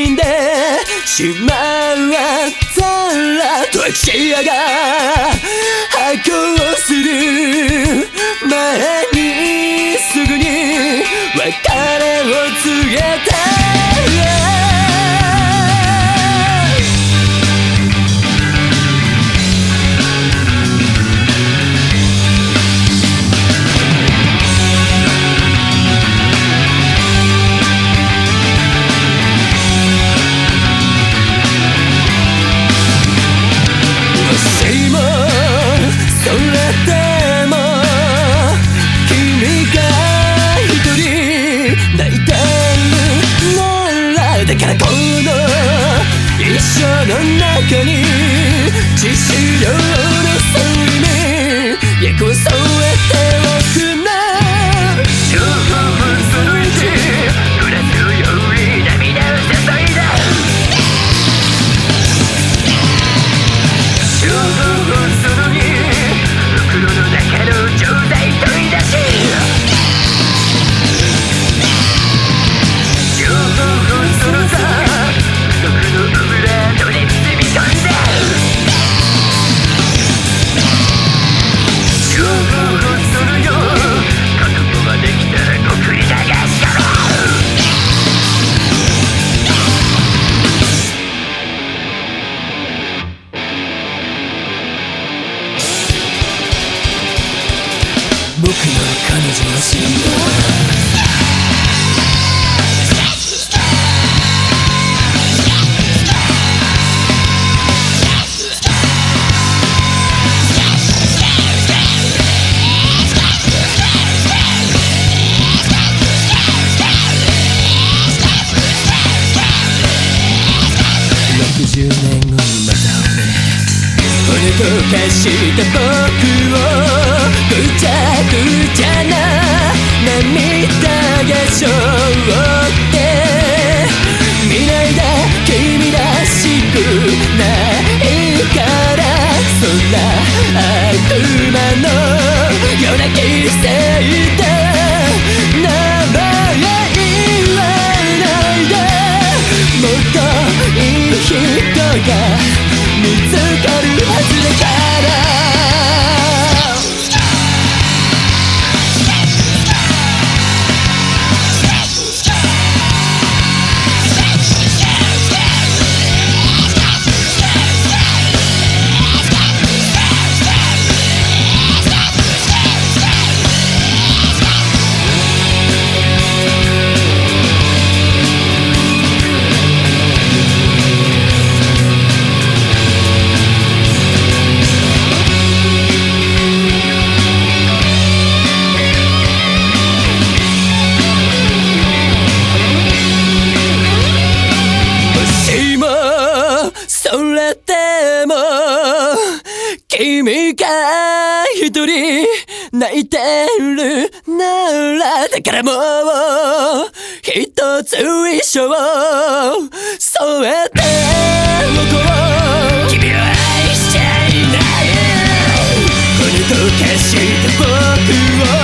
死んでしまったらドシアが発行する。前にすぐに別れを告げた一生の中に彼女の死んだ60年後にまた俺骨と化した僕をぐちゃれても君が一人泣いてるならだからもう一つ一を添えて向こう君を愛していないこの溶した僕を